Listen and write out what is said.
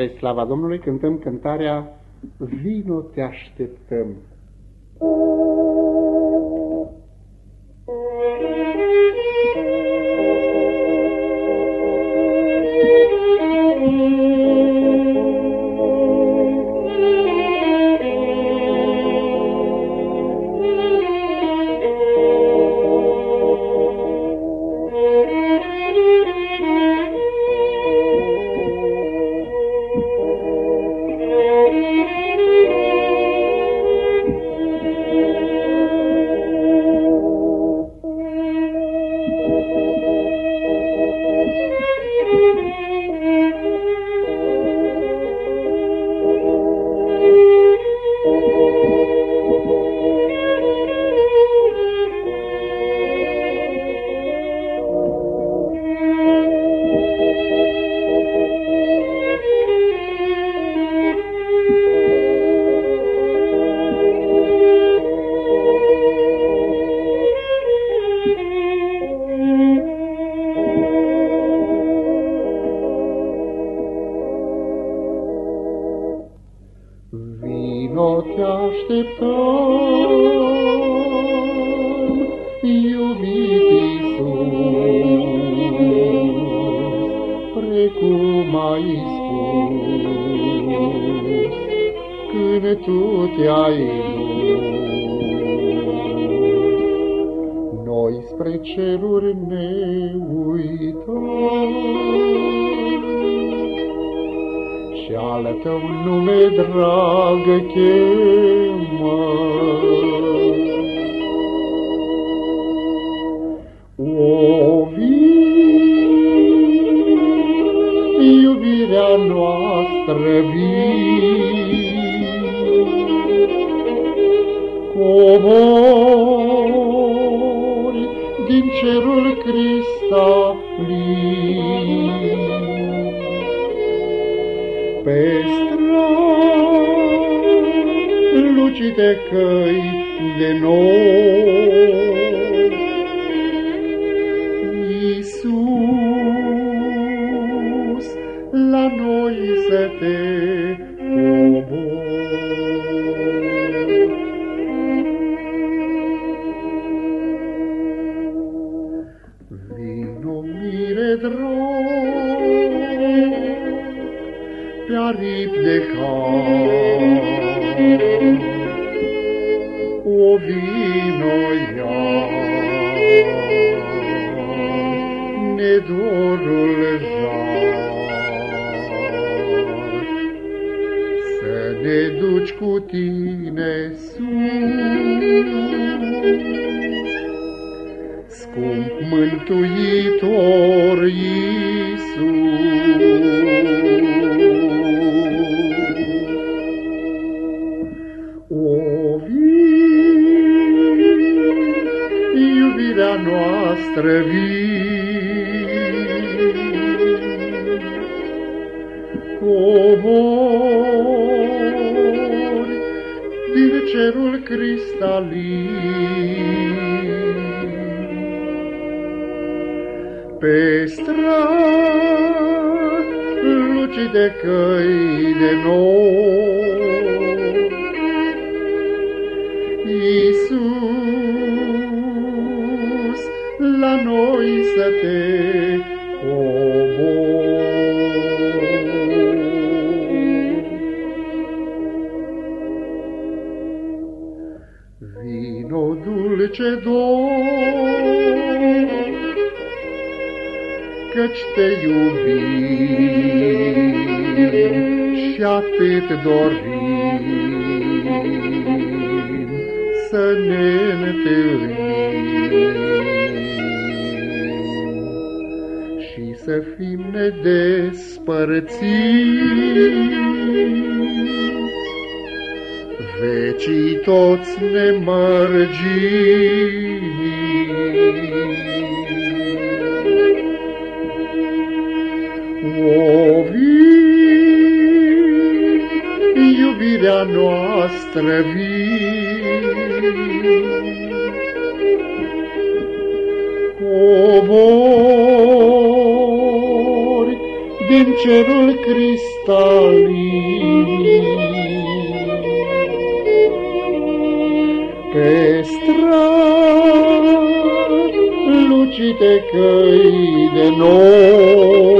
Spre slava Domnului cântăm cântarea Vino te așteptăm. Vino te așteptăm, iubit Iisus, precum ai spus, când tu te-ai Noi spre ceruri ne uităm, și al tău nume dragă chemă. O vii, iubirea noastră vii, cobori din cerul cristalin pe străzi lucite căi de noi. Iisus, la noi să te pe aripi de har. O vino iar, nedorul jar, Să ne duci cu tine sus, Scump mântuitor Iisus. Iubirea noastră vii. Cobori din cerul cristalin, pe străzi de căi de noi. Iisus, să te Vino dulce dor, căci te iubim și atât dorim să ne întâlnim să fim nedespărțiți. Vecii toți ne O vii, iubirea noastră vii, Cobori din cerul cristalin. Pe strat lucite căi de noi,